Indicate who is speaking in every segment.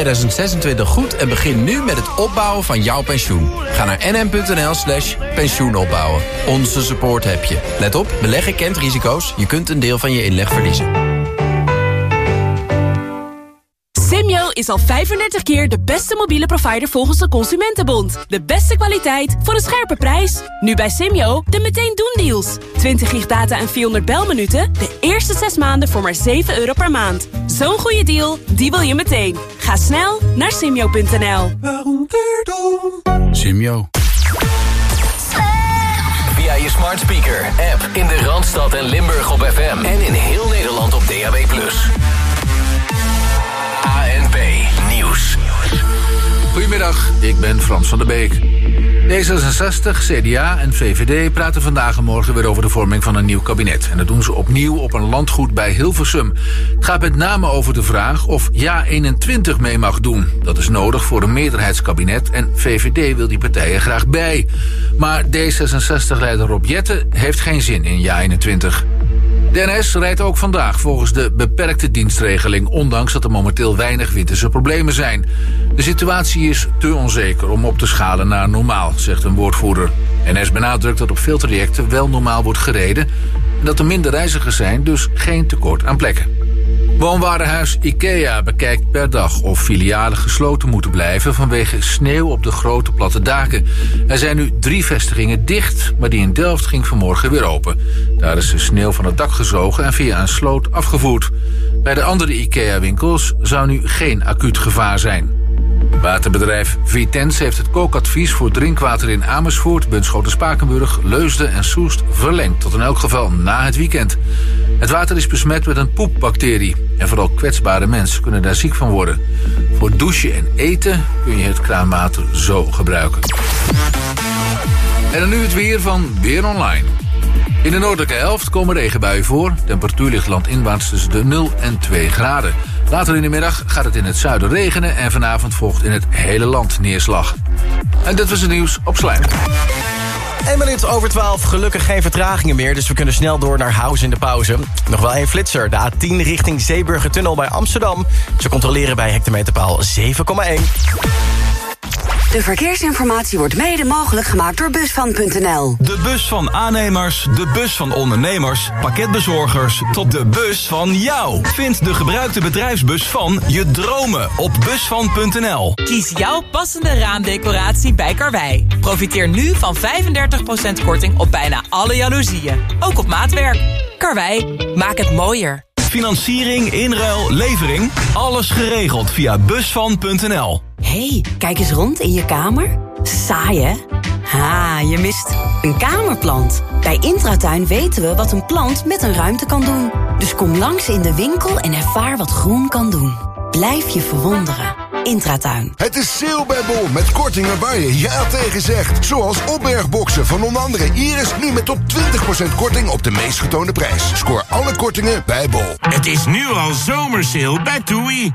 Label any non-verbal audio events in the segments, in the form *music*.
Speaker 1: 2026 goed en begin nu met het opbouwen van jouw pensioen. Ga naar nm.nl slash pensioenopbouwen. Onze support heb je. Let op, beleggen kent risico's. Je kunt een deel van je inleg verliezen.
Speaker 2: Simyo is al 35 keer de beste mobiele provider volgens de Consumentenbond. De beste kwaliteit voor een scherpe prijs. Nu bij Simyo de meteen doen deals. 20 gig data en 400 belminuten. De eerste 6 maanden voor maar 7 euro per maand. Zo'n goede deal, die wil je meteen. Ga snel naar simyo.nl.
Speaker 1: Simyo.
Speaker 3: Via je smart speaker, app in de Randstad en Limburg op FM. En in heel Nederland op DAB+.
Speaker 4: Goedemiddag, ik ben Frans van der Beek. D66, CDA en VVD praten vandaag en morgen weer over de vorming van een nieuw kabinet. En dat doen ze opnieuw op een landgoed bij Hilversum. Het gaat met name over de vraag of Ja21 mee mag doen. Dat is nodig voor een meerderheidskabinet en VVD wil die partijen graag bij. Maar D66-leider Rob Jetten heeft geen zin in Ja21. De rijdt ook vandaag volgens de beperkte dienstregeling... ondanks dat er momenteel weinig winterse problemen zijn. De situatie is te onzeker om op te schalen naar normaal, zegt een woordvoerder. NS benadrukt dat op veel trajecten wel normaal wordt gereden... en dat er minder reizigers zijn, dus geen tekort aan plekken. Woonwarenhuis IKEA bekijkt per dag of filialen gesloten moeten blijven vanwege sneeuw op de grote platte daken. Er zijn nu drie vestigingen dicht, maar die in Delft ging vanmorgen weer open. Daar is de sneeuw van het dak gezogen en via een sloot afgevoerd. Bij de andere IKEA-winkels zou nu geen acuut gevaar zijn. Waterbedrijf Vitens heeft het kookadvies voor drinkwater in Amersfoort, Bunschoten, Spakenburg, Leusden en Soest verlengd. Tot in elk geval na het weekend. Het water is besmet met een poepbacterie. En vooral kwetsbare mensen kunnen daar ziek van worden. Voor douchen en eten kun je het kraanwater zo gebruiken. En dan nu het weer van Weer Online. In de noordelijke helft komen regenbuien voor. Temperatuur ligt landinwaarts tussen de 0 en 2 graden. Later in de middag gaat het in het zuiden regenen... en vanavond volgt in het hele land neerslag. En dit was het nieuws op Slijm.
Speaker 5: 1 minuut over 12, gelukkig geen vertragingen meer... dus we kunnen snel door naar House in de pauze. Nog wel één flitser, de A10 richting Zeeburgertunnel bij Amsterdam. Ze controleren bij hectometerpaal 7,1.
Speaker 6: De verkeersinformatie wordt mede mogelijk gemaakt door Busvan.nl.
Speaker 7: De bus van aannemers, de bus van ondernemers, pakketbezorgers... tot de bus van jou. Vind de gebruikte bedrijfsbus van je dromen op Busvan.nl.
Speaker 8: Kies jouw passende raamdecoratie bij Karwei. Profiteer nu van 35% korting op bijna alle jaloezieën. Ook op maatwerk. Karwei, maak het mooier.
Speaker 7: Financiering, inruil, levering, alles geregeld via Busvan.nl.
Speaker 6: hey, kijk eens rond in je kamer. Saai, hè? Ha, je mist een kamerplant. Bij Intratuin weten we wat een plant met een ruimte kan doen. Dus kom langs in de winkel en ervaar wat groen kan doen. Blijf je verwonderen. Intratuin.
Speaker 9: Het is sale bij Bol met kortingen waar je ja tegen zegt. Zoals opbergboxen van onder andere Iris nu met tot 20% korting op de meest getoonde prijs. Scoor alle kortingen bij Bol.
Speaker 10: Het is nu al zomersale bij TUI.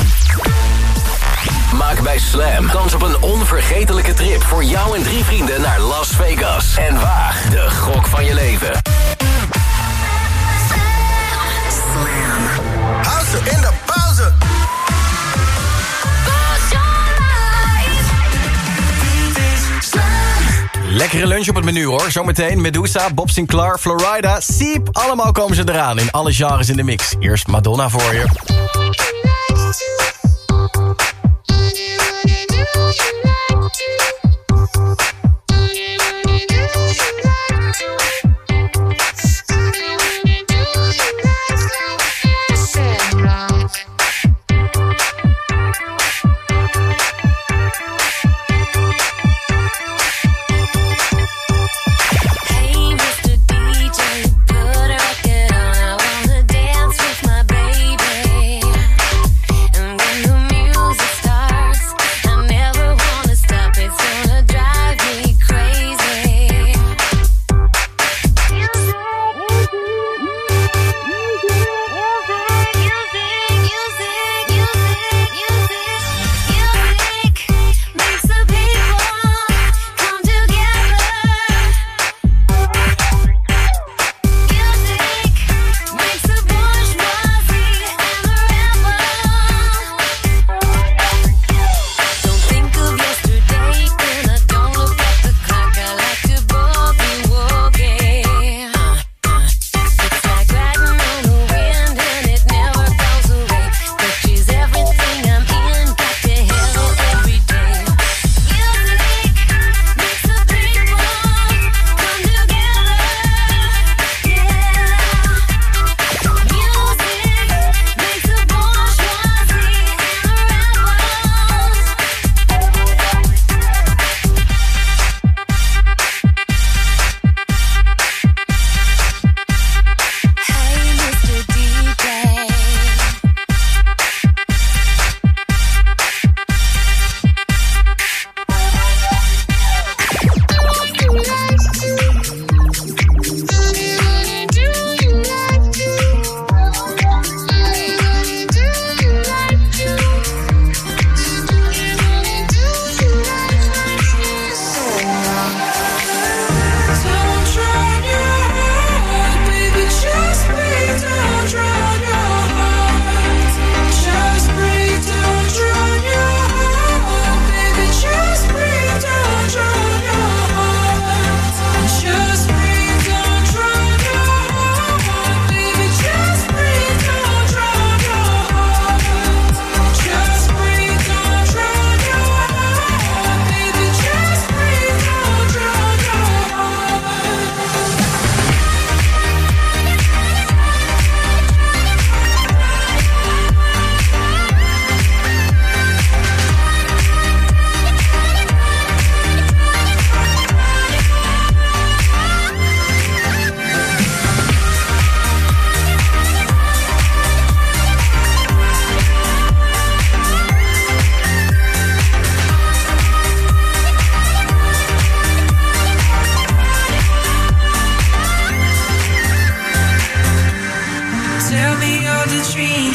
Speaker 3: Maak bij Slam kans op een onvergetelijke trip voor jou en drie vrienden naar Las Vegas. En waag de gok van je leven.
Speaker 9: House in de pauze.
Speaker 5: Lekkere lunch op het menu hoor. Zometeen Medusa, Bob Sinclair, Florida, Siep. Allemaal komen ze eraan in alle genres in de mix. Eerst Madonna voor je.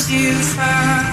Speaker 11: you
Speaker 12: found.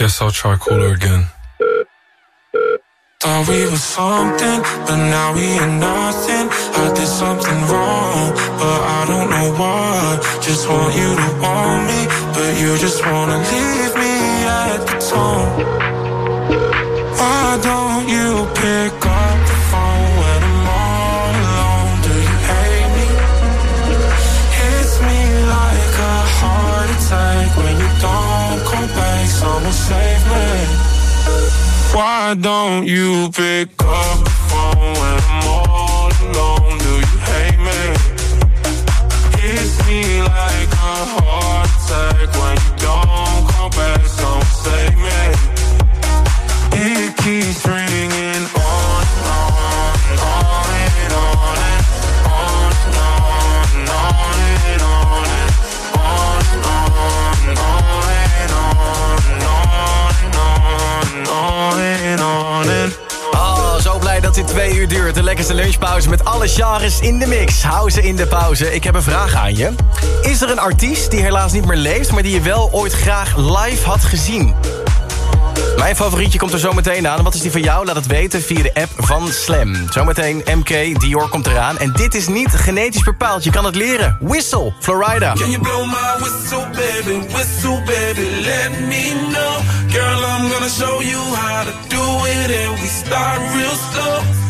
Speaker 12: Guess I'll try call her again. Thought we were something, but now we are nothing. I did something wrong, but I don't know what. Just want you to want me, but you just wanna leave me at the tone. Why don't you pick up? someone save me. Why don't you pick up the phone when I'm all alone? Do you hate me? Kiss me like
Speaker 5: lekkerste lunchpauze met alle genres in de mix. Hou ze in de pauze. Ik heb een vraag aan je. Is er een artiest die helaas niet meer leeft... maar die je wel ooit graag live had gezien? Mijn favorietje komt er zo meteen aan. Wat is die van jou? Laat het weten via de app van Slam. Zometeen MK, Dior komt eraan. En dit is niet genetisch bepaald. Je kan het leren. Whistle, Florida.
Speaker 13: Can you blow my whistle, baby? Whistle, baby, let me know. Girl, I'm gonna show you how to do it. And we start real slow.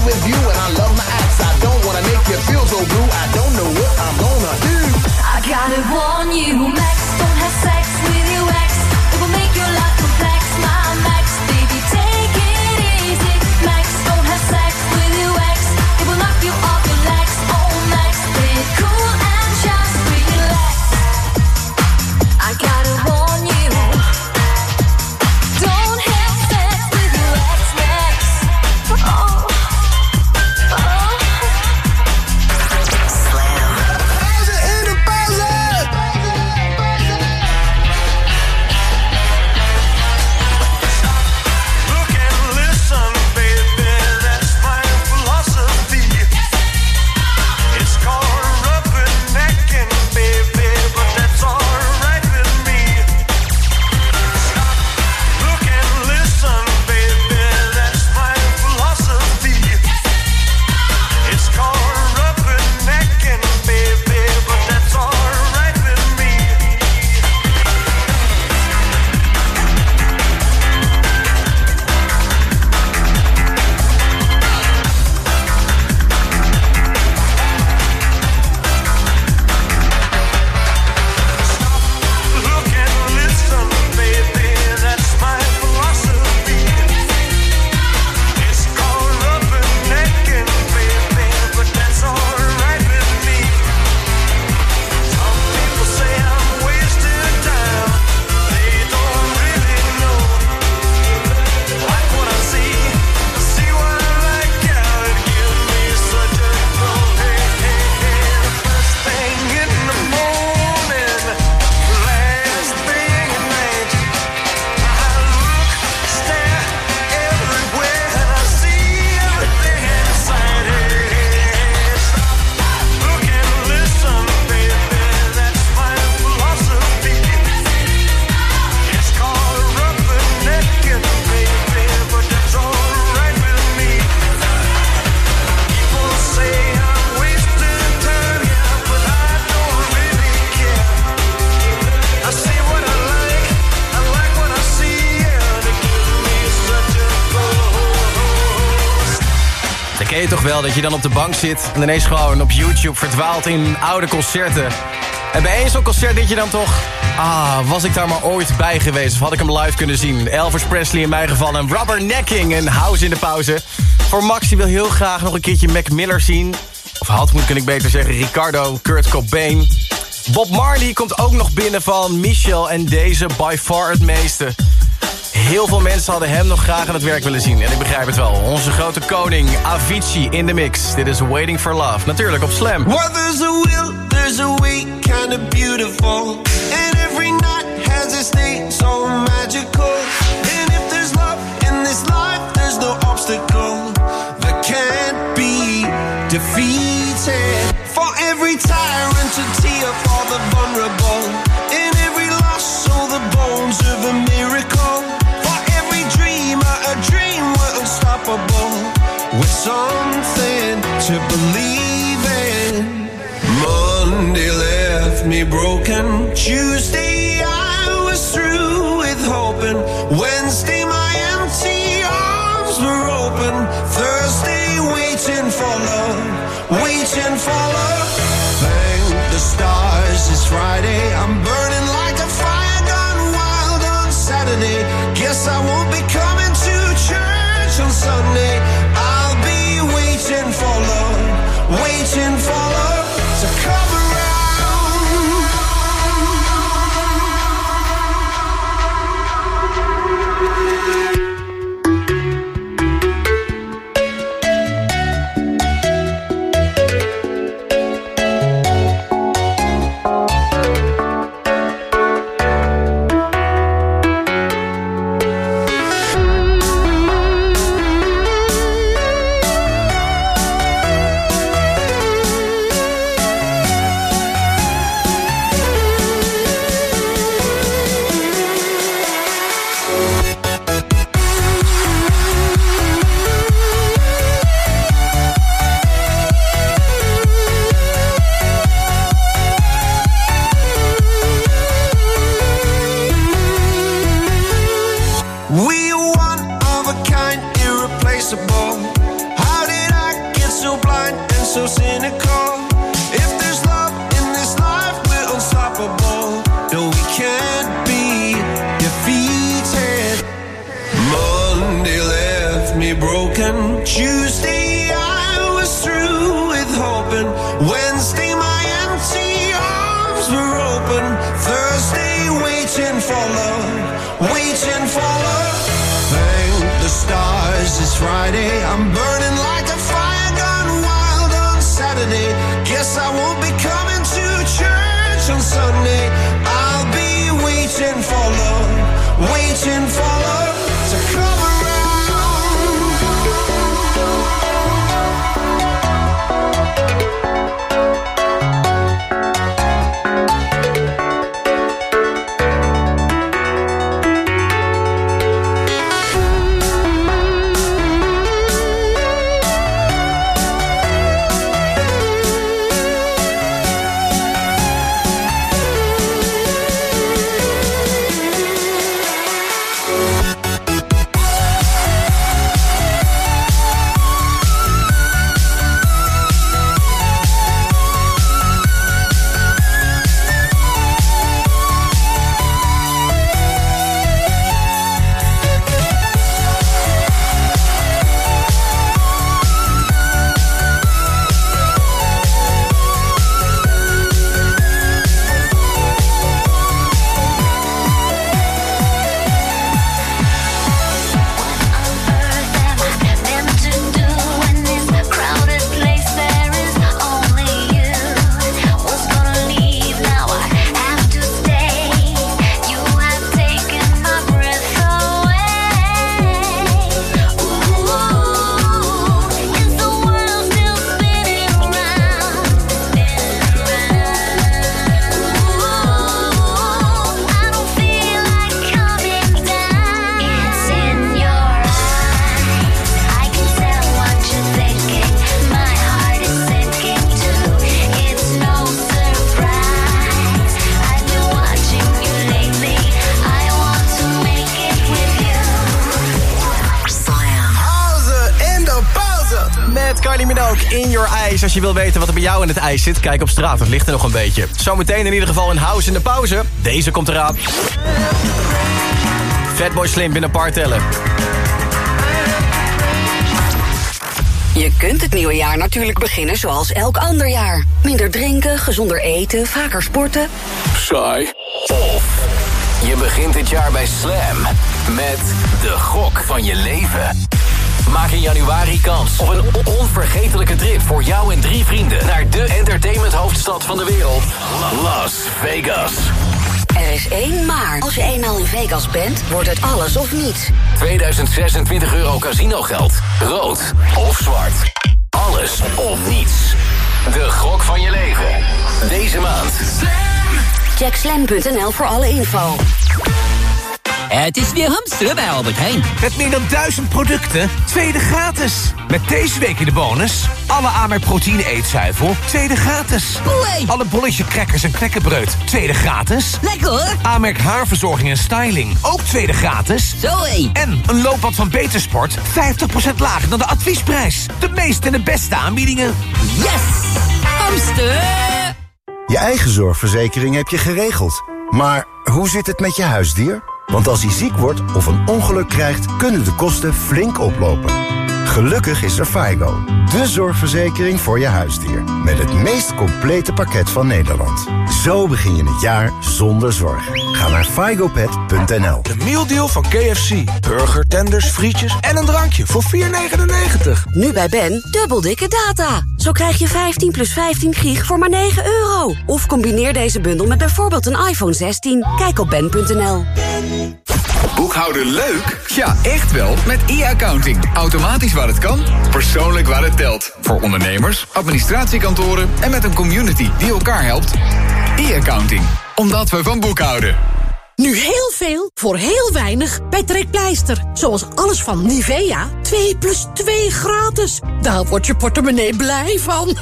Speaker 13: love with you and I love
Speaker 14: my
Speaker 15: ex. I don't wanna make you feel so blue. I don't know what I'm gonna do.
Speaker 16: I gotta warn you, Max.
Speaker 5: dat je dan op de bank zit... en ineens gewoon op YouTube verdwaalt in oude concerten. En bij één zo'n concert denk je dan toch... Ah, was ik daar maar ooit bij geweest of had ik hem live kunnen zien? Elvis Presley in mijn geval een Rubbernecking een House in de pauze. Voor Max, die wil heel graag nog een keertje Mac Miller zien. Of had, moet ik beter zeggen, Ricardo, Kurt Cobain. Bob Marley komt ook nog binnen van Michel en deze by far het meeste... Heel veel mensen hadden hem nog graag aan het werk willen zien. En ik begrijp het wel. Onze grote koning Avicii in de mix. Dit is Waiting for Love. Natuurlijk op Slam.
Speaker 17: Well, there's a will, there's
Speaker 16: a way, kind of beautiful. And every night has a state so magical. And if there's love in this life, there's no obstacle that can't be defeated. For every tyrant to tear something to believe in. Monday left me broken. Tuesday I was through with hoping.
Speaker 5: Als je wil weten wat er bij jou in het ijs zit, kijk op straat. Het ligt er nog een beetje. Zometeen in ieder geval een house in de pauze. Deze komt eraan. Fatboy Slim binnen paar tellen.
Speaker 18: Je kunt het nieuwe jaar natuurlijk beginnen zoals elk ander jaar. Minder drinken, gezonder eten, vaker sporten.
Speaker 7: Saai. Of je begint het jaar bij Slam met de gok van je leven.
Speaker 3: Maak in januari kans op een on- onvergetelijke trip voor jou en drie vrienden naar de entertainment hoofdstad van de wereld, Las Vegas.
Speaker 18: Er is één maar. Als je eenmaal in Vegas bent, wordt het alles of niets.
Speaker 3: 2026 euro casino geld. Rood of zwart. Alles of niets. De gok van je leven. Deze maand.
Speaker 18: Check slam.nl voor alle info.
Speaker 1: Het is weer hamsteren bij Albert Heijn. Met meer dan duizend producten, tweede gratis. Met deze week in de bonus... alle Amerk proteïne eetzuivel, tweede gratis. Alle bolletje crackers en knekkenbreud, tweede gratis. Lekker hoor. Amerk haarverzorging en styling, ook tweede gratis. Zoé. En een loopband van Betersport, 50% lager dan de adviesprijs. De meeste en de beste aanbiedingen. Yes! Hamster!
Speaker 19: Je eigen zorgverzekering heb je geregeld. Maar hoe zit het met je huisdier? Want als hij ziek wordt of een ongeluk krijgt, kunnen de kosten flink oplopen. Gelukkig is er FIGO, de zorgverzekering voor je huisdier. Met het meest complete pakket van Nederland. Zo begin je het jaar zonder zorgen. Ga naar figopet.nl.
Speaker 1: De mealdeal van KFC. Burger, tenders, frietjes en een drankje voor 4,99.
Speaker 18: Nu bij Ben, dubbel dikke data. Zo krijg je 15 plus 15 gig voor maar 9 euro. Of combineer deze bundel met bijvoorbeeld een iPhone 16. Kijk op ben.nl.
Speaker 20: Boekhouden leuk? Ja, echt wel. Met e-accounting. Automatisch waar het kan, persoonlijk waar het telt. Voor ondernemers, administratiekantoren en met een community die elkaar helpt. E-accounting. Omdat we van boekhouden.
Speaker 21: Nu heel veel voor heel weinig bij Trekpleister. Zoals alles van Nivea. 2 plus 2 gratis. Daar wordt je portemonnee blij van.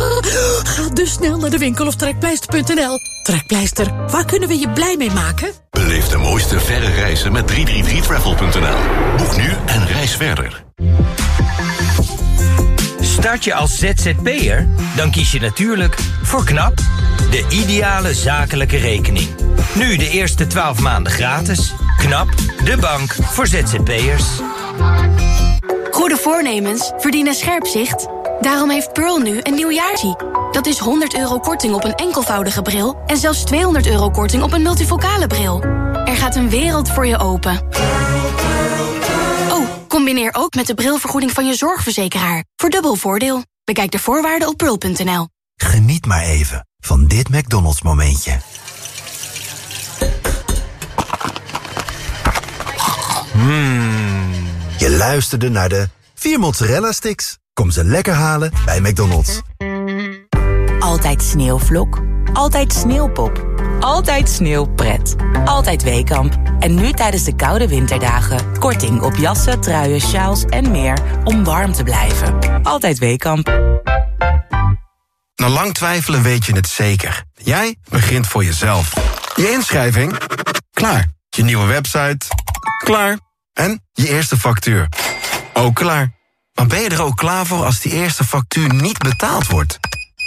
Speaker 21: *laughs* Ga dus snel naar de winkel of trekpleister.nl. Trekpleister, waar kunnen we je blij mee maken?
Speaker 22: Beleef de mooiste verre reizen met 333travel.nl. Boek nu en reis verder.
Speaker 23: Start je als ZZP'er? Dan kies je natuurlijk voor KNAP, de ideale zakelijke rekening. Nu de eerste 12 maanden gratis. KNAP, de bank voor ZZP'ers.
Speaker 24: Goede voornemens verdienen scherp zicht. Daarom heeft Pearl nu een nieuwjaarszie. Dat is 100 euro korting op een enkelvoudige bril... en zelfs 200 euro korting op een multifocale bril. Er gaat een wereld voor je open. Combineer ook met de brilvergoeding van je zorgverzekeraar. Voor dubbel voordeel. Bekijk de voorwaarden op pearl.nl.
Speaker 25: Geniet maar even van dit McDonald's momentje. Mmm. Je luisterde naar de vier mozzarella sticks. Kom ze lekker halen bij McDonald's.
Speaker 8: Altijd sneeuwvlok. Altijd sneeuwpop. Altijd sneeuwpret. Altijd Weekamp. En nu tijdens de koude winterdagen. Korting op jassen, truien, sjaals en meer om warm te blijven. Altijd Weekamp.
Speaker 26: Na lang twijfelen weet je het zeker. Jij begint voor jezelf. Je inschrijving? Klaar. Je nieuwe website? Klaar. En je eerste factuur? Ook klaar. Maar ben je er ook klaar voor als die eerste factuur niet betaald wordt?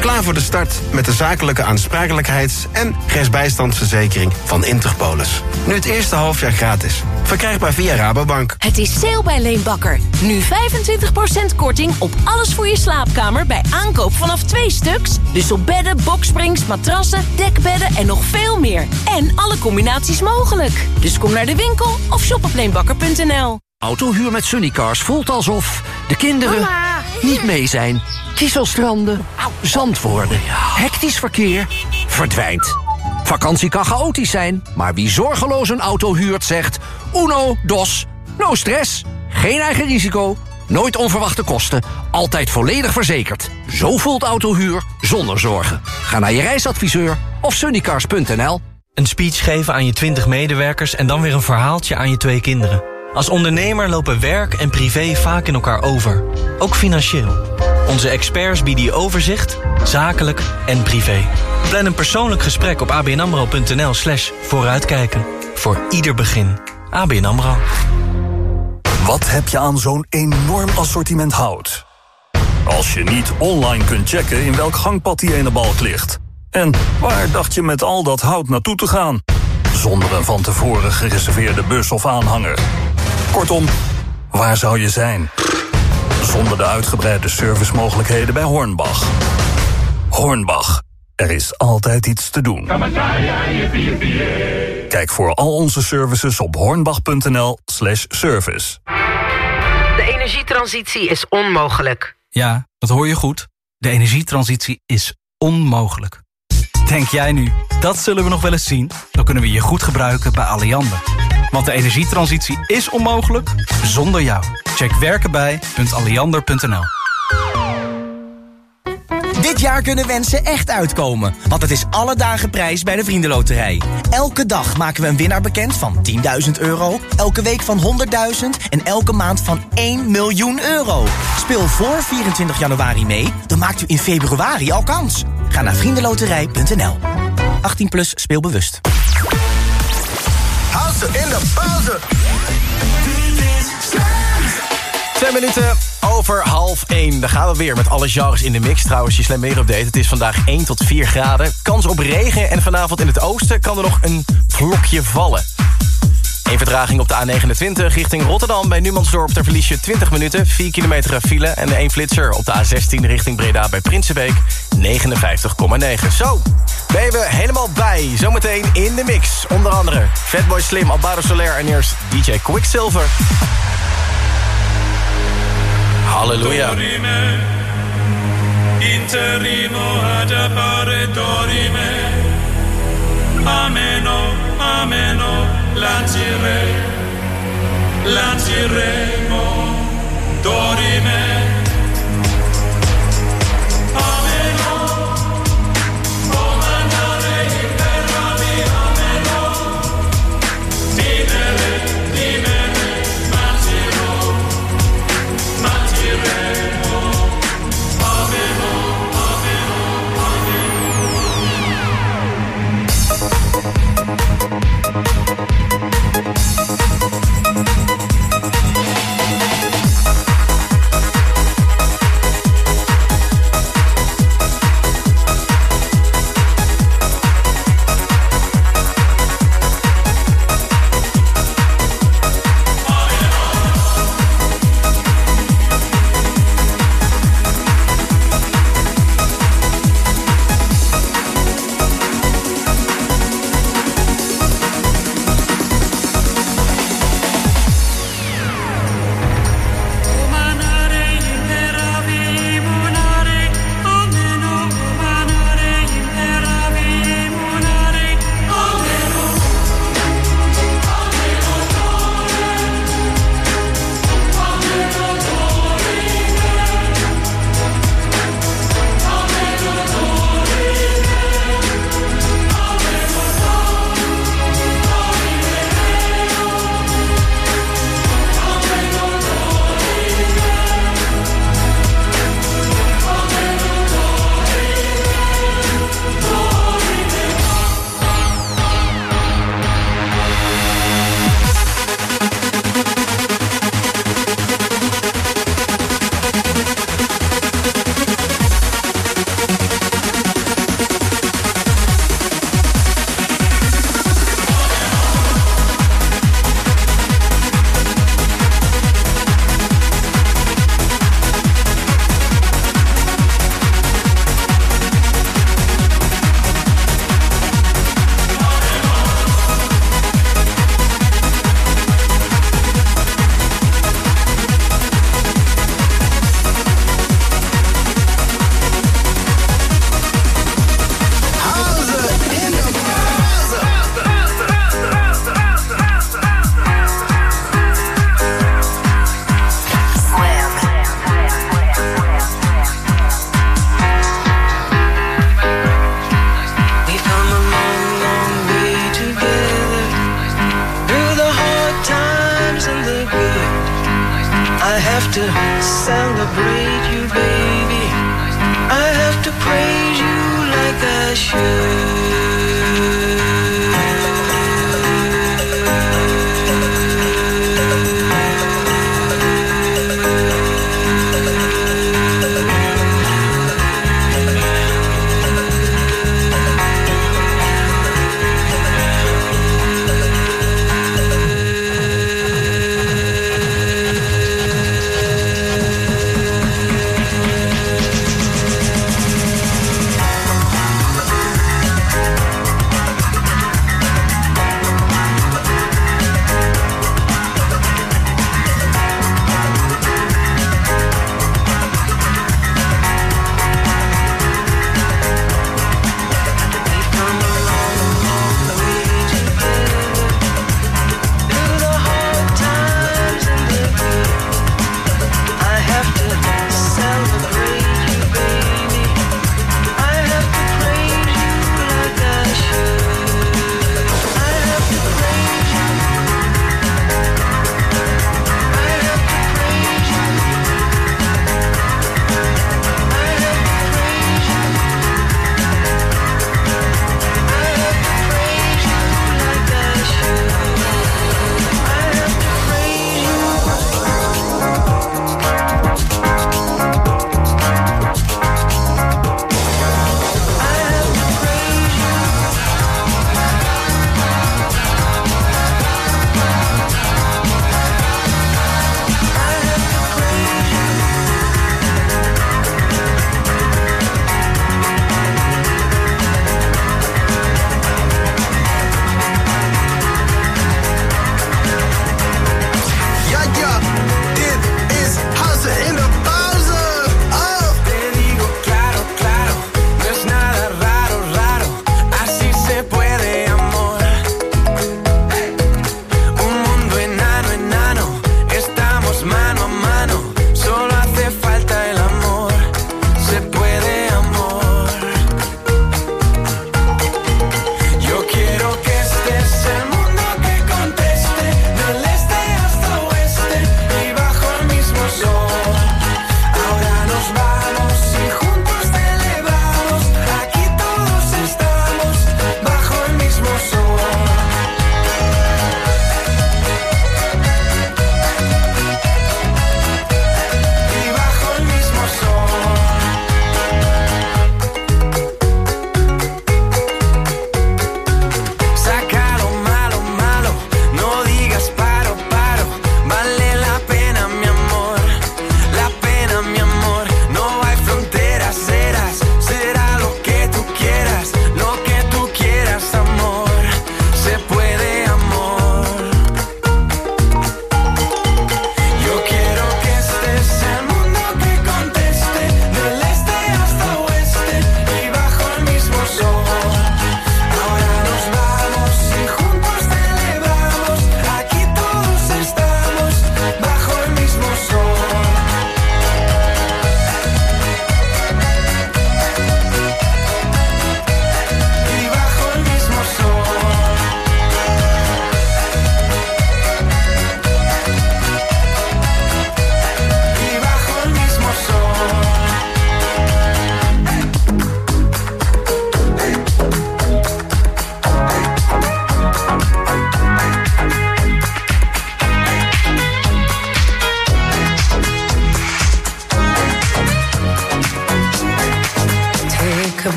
Speaker 26: Klaar voor de start met de zakelijke aansprakelijkheids- en rechtsbijstandsverzekering van Interpolis. Nu het eerste halfjaar gratis. Verkrijgbaar via Rabobank.
Speaker 27: Het is sale bij Leenbakker. Nu 25% korting op alles voor je slaapkamer bij aankoop vanaf twee stuks. Dus op bedden, boksprings, matrassen, dekbedden en nog veel meer. En alle combinaties mogelijk. Dus kom naar de winkel of shop op leenbakker.nl.
Speaker 28: Autohuur met Sunnycars voelt alsof de kinderen niet mee zijn. Kieselstranden, zand worden, hectisch verkeer, verdwijnt. Vakantie kan chaotisch zijn, maar wie zorgeloos een auto huurt zegt... Uno, dos, no stress, geen eigen risico, nooit onverwachte kosten... altijd volledig verzekerd. Zo voelt autohuur zonder zorgen. Ga naar je reisadviseur of sunnycars.nl.
Speaker 29: Een speech geven aan je 20 medewerkers en dan weer een verhaaltje aan je twee kinderen. Als ondernemer lopen werk en privé vaak in elkaar over. Ook financieel. Onze experts bieden je overzicht, zakelijk en privé. Plan een persoonlijk gesprek op abnamro.nl slash vooruitkijken. Voor ieder begin. ABN AMRO.
Speaker 30: Wat heb je aan zo'n enorm assortiment hout? Als je niet online kunt checken in welk gangpad die ene balk ligt. En waar dacht je met al dat hout naartoe te gaan? Zonder een van tevoren gereserveerde bus of aanhanger. Kortom, waar zou je zijn? Zonder de uitgebreide servicemogelijkheden bij Hornbach. Hornbach. Er is altijd iets te doen. Kijk voor al onze services op hornbach.nl slash service.
Speaker 31: De energietransitie is onmogelijk.
Speaker 32: Ja, dat hoor je goed. De energietransitie is onmogelijk. Denk jij nu, dat zullen we nog wel eens zien? Dan kunnen we je goed gebruiken bij Alliander. Want de energietransitie is onmogelijk zonder jou. Check werkenbij.alliander.nl
Speaker 33: Dit jaar kunnen wensen echt uitkomen, want het is alle dagen prijs bij de Vriendenloterij. Elke dag maken we een winnaar bekend van 10.000 euro, elke week van 100.000 en elke maand van 1 miljoen euro. Speel voor 24 januari mee, dan maakt u in februari al kans. Ga naar vriendenloterij.nl. 18 plus speelbewust.
Speaker 34: Hou ze in de pauze.
Speaker 5: Twee minuten over half één. Dan gaan we weer met alle genres in de mix. Trouwens, je slam weer update. Het is vandaag 1 tot 4 graden. Kans op regen en vanavond in het oosten kan er nog een vlokje vallen. Een vertraging op de A29 richting Rotterdam. Bij Numansdorp ter verlies je 20 minuten. 4 kilometer file. En 1 flitser op de A16 richting Breda bij Prinsenbeek. 59,9. Zo, ben je helemaal bij. Zometeen in de mix. Onder andere Fatboy Slim, Alvaro Soler en eerst DJ Quicksilver. Halleluja.
Speaker 35: Dorime, interimo ad appare dorime. Ameno, ameno, lancire, lanciremo, dorime.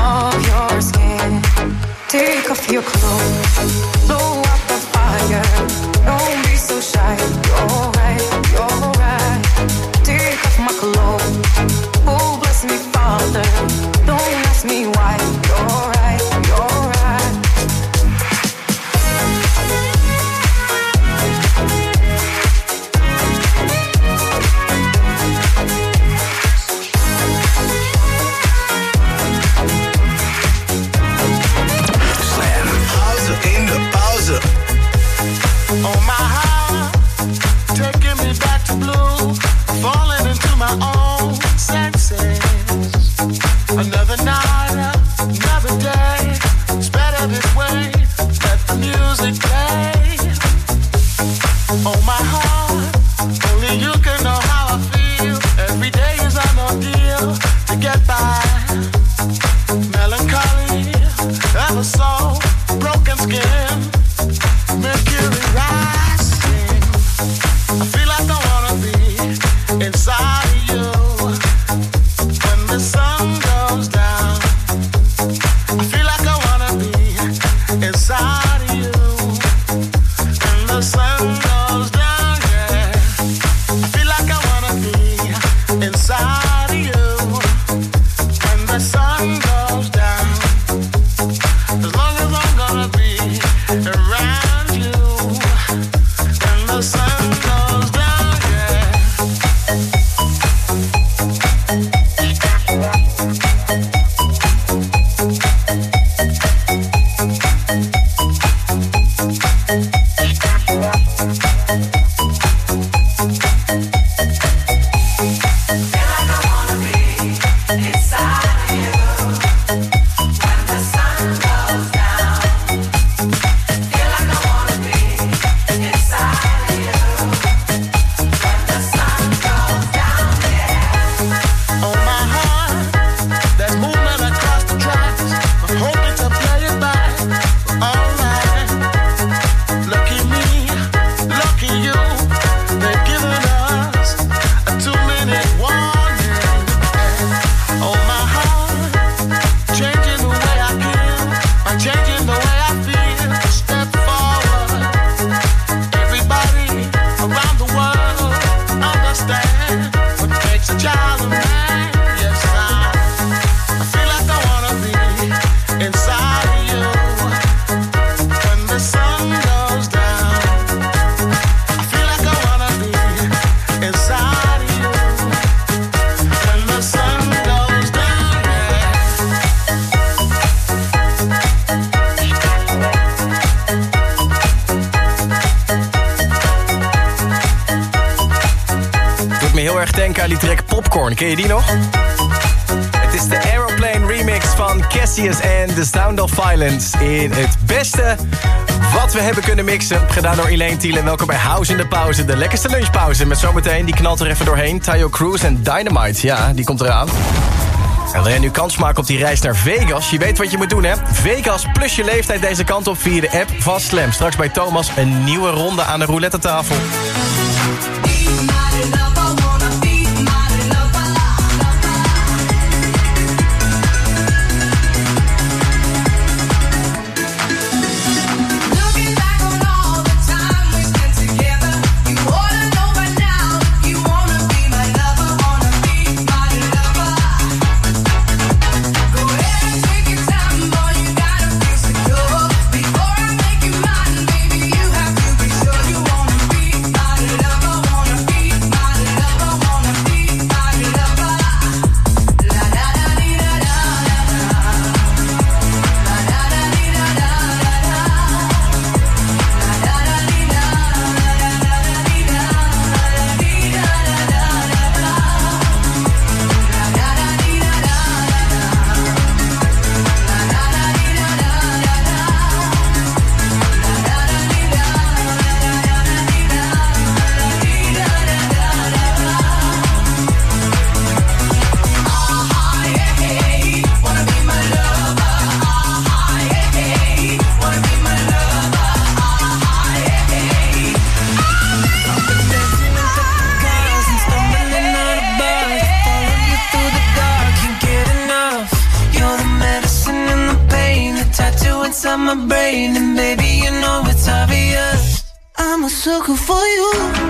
Speaker 36: of your skin. Take off your clothes,
Speaker 5: Cassius en The Sound of Violence. In het beste wat we hebben kunnen mixen. Gedaan door Elaine Thielen. Welkom bij House in de Pauze. De lekkerste lunchpauze. Met zometeen, die knalt er even doorheen. Tayo Cruz en Dynamite. Ja, die komt eraan. En wil jij nu kans maken op die reis naar Vegas? Je weet wat je moet doen, hè? Vegas plus je leeftijd deze kant op via de app van Slam. Straks bij Thomas een nieuwe ronde aan de roulette tafel.
Speaker 37: Sucker for you.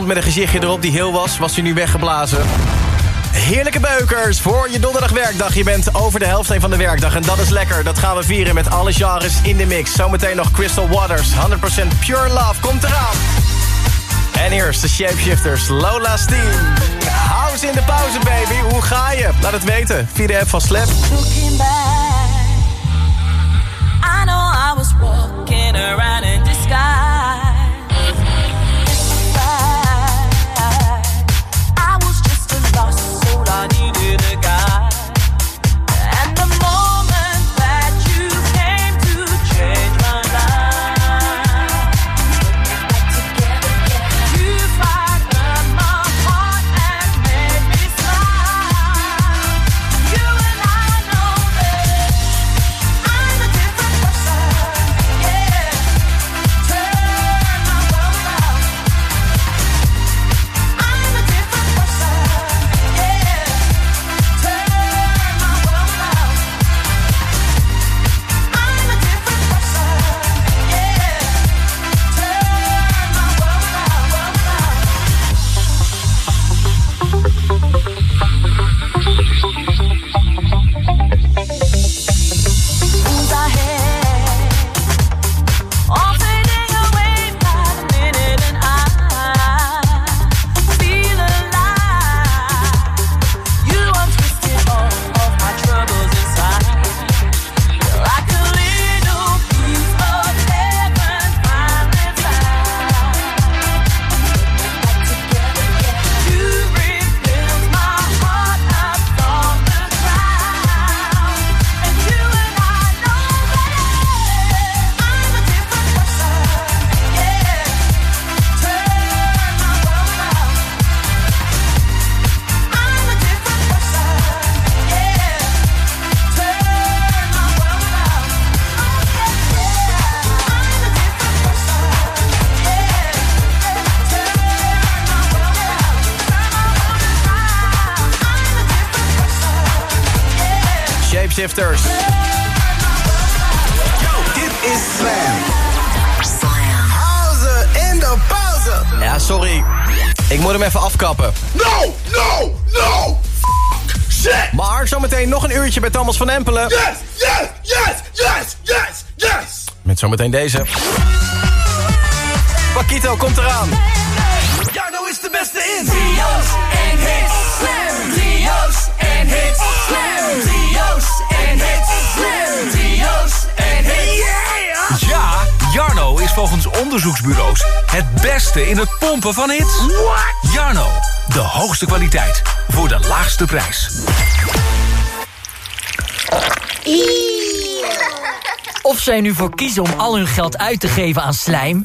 Speaker 5: Met een gezichtje erop die heel was... was hij nu weggeblazen. Heerlijke beukers voor je donderdag werkdag. Je bent over de helft van de werkdag en dat is lekker. Dat gaan we vieren met alle genres in de mix. Zometeen nog Crystal Waters, 100% Pure Love, komt eraan. En eerst de Shapeshifters, Lola Steen. House in de pauze, baby. Hoe ga je? Laat het weten via de app van Slap.
Speaker 2: I know I was walking around in disguise.
Speaker 5: Ik moet hem even afkappen.
Speaker 35: No, no, no. Shit.
Speaker 5: Maar zometeen nog een uurtje bij Thomas van Empelen.
Speaker 35: Yes, yes, yes, yes, yes, yes.
Speaker 5: Met zometeen deze. Paquito komt eraan.
Speaker 35: Jarno is de beste in. Trio's en hits. Slam. Trio's en hits. Slam. Trio's en hits. Slam. Trio's en hits.
Speaker 4: Ja, Jarno is volgens onderzoeksbureaus het beste in het pompen van hits. What? Jarno, de hoogste kwaliteit voor de laagste prijs.
Speaker 38: Of zij nu voor kiezen om al hun geld uit te geven aan slijm...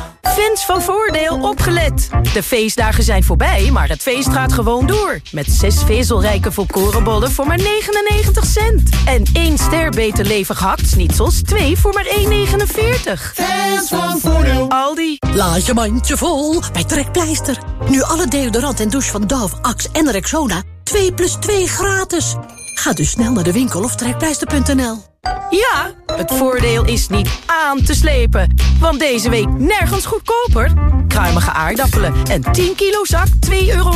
Speaker 39: Fans van Voordeel opgelet. De feestdagen zijn voorbij, maar het feest gaat gewoon door. Met zes vezelrijke volkorenbollen voor maar 99 cent. En één ster beter levig hakt-snitsels, twee voor maar 1,49.
Speaker 21: Fans van Voordeel.
Speaker 39: Aldi.
Speaker 21: Laat je mandje vol bij Trekpleister. Nu alle deodorant en douche van Dove, Axe en Rexona 2 plus 2 gratis. Ga dus snel naar de winkel of trekpleister.nl.
Speaker 39: Ja, het voordeel is niet aan te slepen. Want deze week nergens goedkoper. Kruimige aardappelen en 10 kilo zak 2,9 euro.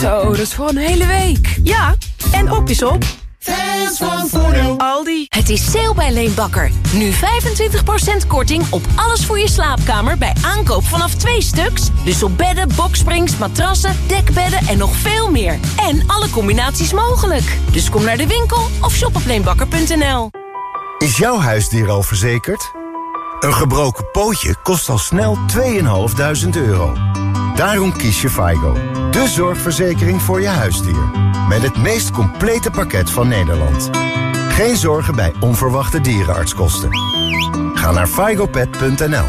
Speaker 39: Zo, dat is voor een hele week. Ja, en op is op.
Speaker 21: Fans van Voordeel.
Speaker 39: Aldi.
Speaker 40: Het is sale bij Leenbakker. Nu 25% korting op alles voor je slaapkamer bij aankoop vanaf twee stuks. Dus op bedden, boksprings, matrassen, dekbedden en nog veel meer. En alle combinaties mogelijk. Dus kom naar de winkel of shop op leenbakker.nl.
Speaker 19: Is jouw huisdier al verzekerd? Een gebroken pootje kost al snel 2.500 euro. Daarom kies je FIGO, de zorgverzekering voor je huisdier. Met het meest complete pakket van Nederland. Geen zorgen bij onverwachte dierenartskosten. Ga naar figopet.nl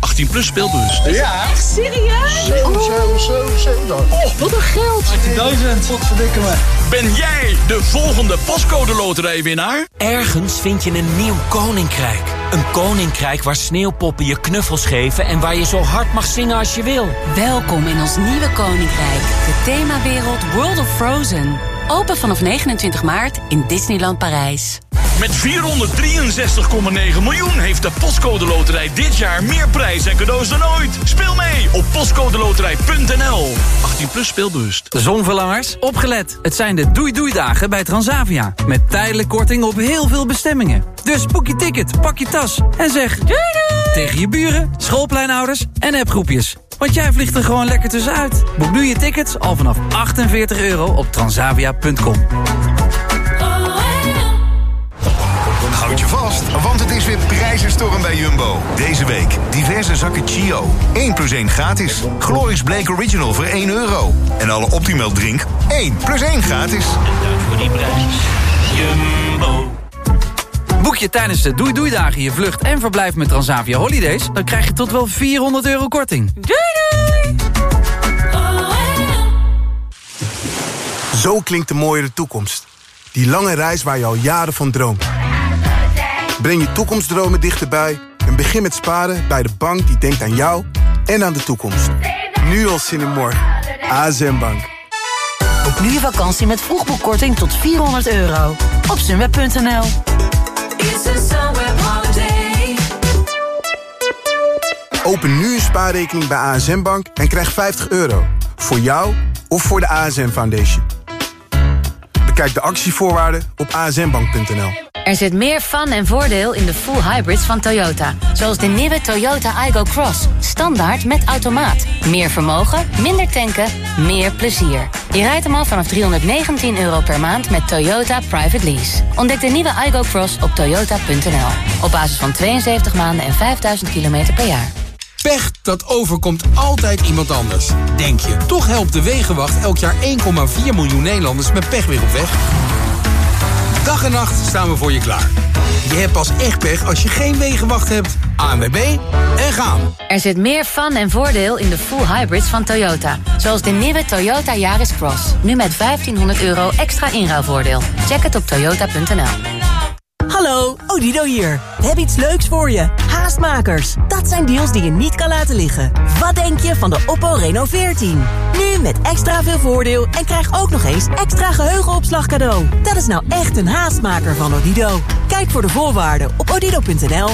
Speaker 4: 18 plus speelbus.
Speaker 21: Ja. Echt serieus?
Speaker 35: 7, 7, 7, 7.
Speaker 21: Oh, wat een geld.
Speaker 4: 18.000. Wat verdikken me. Ben jij de volgende pascode loterijwinnaar?
Speaker 33: Ergens vind je een nieuw koninkrijk.
Speaker 41: Een koninkrijk waar sneeuwpoppen je knuffels geven... en waar je zo hard mag zingen als je wil.
Speaker 27: Welkom in ons nieuwe koninkrijk. De themawereld World of Frozen. Open vanaf 29 maart in Disneyland Parijs.
Speaker 7: Met 463,9 miljoen heeft de Postcode Loterij dit jaar meer prijs en cadeaus dan ooit. Speel mee op postcodeloterij.nl. 18 plus speelbewust.
Speaker 4: Zonverlangers, opgelet. Het zijn de doei-doei-dagen bij Transavia. Met tijdelijk korting op heel veel bestemmingen. Dus boek je ticket, pak je tas en zeg doei doei tegen je buren, schoolpleinouders en appgroepjes. Want jij vliegt er gewoon lekker tussenuit. Boek nu je tickets al vanaf 48 euro op transavia.com.
Speaker 9: je vast, want het is weer prijzenstorm bij Jumbo. Deze week diverse zakken Chio. 1 plus 1 gratis. Glorix Blake Original voor 1 euro. En alle Optimal drink 1 plus 1 gratis.
Speaker 7: Voor die prijs. Jumbo.
Speaker 4: Boek je tijdens de Doei Doei Dagen je vlucht en verblijf met Transavia Holidays... dan krijg je tot wel 400 euro korting.
Speaker 27: Doei doei!
Speaker 42: Zo klinkt de mooiere toekomst. Die lange reis waar je al jaren van droomt. Breng je toekomstdromen dichterbij en begin met sparen bij de bank die denkt aan jou en aan de toekomst. Nu al zin in morgen. ASM Bank.
Speaker 43: Boek nu je vakantie met vroegboekkorting tot 400 euro. Op sunweb.nl
Speaker 42: Open nu een spaarrekening bij ASM Bank en krijg 50 euro. Voor jou of voor de ASM Foundation. Bekijk de actievoorwaarden op asmbank.nl.
Speaker 6: Er zit meer fun en voordeel in de full hybrids van Toyota. Zoals de nieuwe Toyota Igo Cross. Standaard met automaat. Meer vermogen, minder tanken, meer plezier. Je rijdt hem al vanaf 319 euro per maand met Toyota Private Lease. Ontdek de nieuwe Igo Cross op toyota.nl. Op basis van 72 maanden en 5000 kilometer per jaar.
Speaker 1: Pech, dat overkomt altijd iemand anders. Denk je, toch helpt de Wegenwacht elk jaar 1,4 miljoen Nederlanders met pech weer op weg? Dag en nacht staan we voor je klaar. Je hebt pas echt pech als je geen Wegenwacht hebt. ANWB en gaan.
Speaker 6: Er zit meer fun en voordeel in de full hybrids van Toyota. Zoals de nieuwe Toyota Yaris Cross. Nu met 1500 euro extra inruilvoordeel. Check het op toyota.nl.
Speaker 33: Hallo, Odido hier. We hebben iets leuks voor je. Haastmakers. Dat zijn deals die je niet kan laten liggen. Wat denk je van de Oppo Reno 14? Nu met extra veel voordeel en krijg ook nog eens extra geheugenopslag cadeau. Dat is nou echt een haastmaker van Odido. Kijk voor de voorwaarden op odido.nl.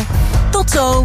Speaker 33: Tot zo.